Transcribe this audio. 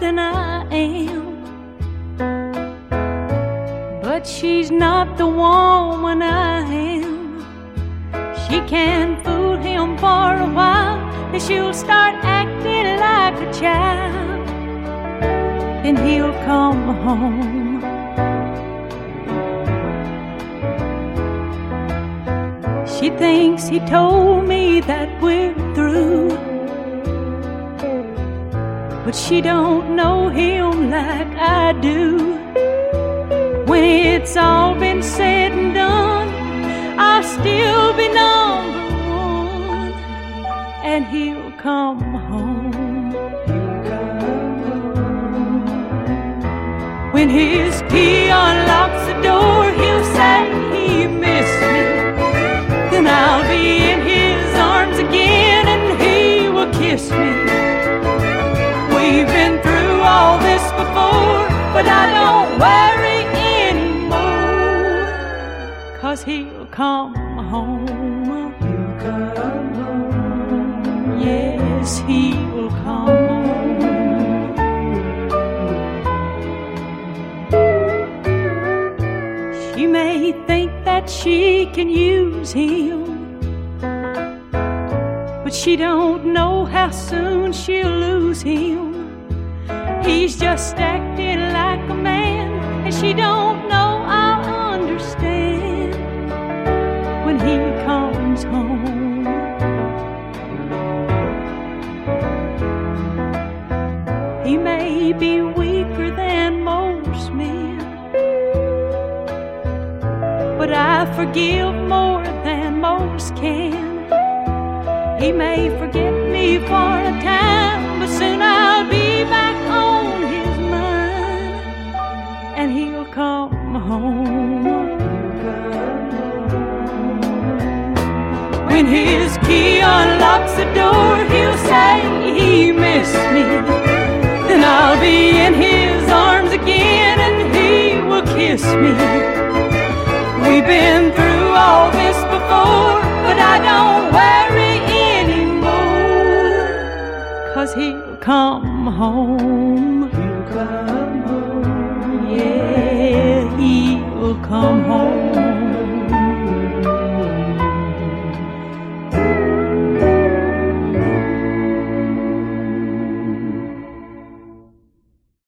than I am. But she's not the woman I am. She can fool him for a while, and she'll start acting like a child. Then he'll come home. She thinks he told me that we're But she don't know him like I do. When it's all been said and done, I'll still be number one. And he'll come home. When his key but I don't worry anymore. Cause he'll come home. He'll come home. Yes, he will come home. She may think that she can use him. But she don't know how soon she'll lose him. He's just acting she don't know I'll understand when he comes home. He may be weaker than most men, but I forgive more than most can. He may forget me for a time, but soon I'll be back When his key unlocks the door, he'll say he missed me. Then I'll be in his arms again, and he will kiss me. We've been through all this before, but I don't worry anymore. Cause he'll come home. He'll come home. Yeah, he'll come home.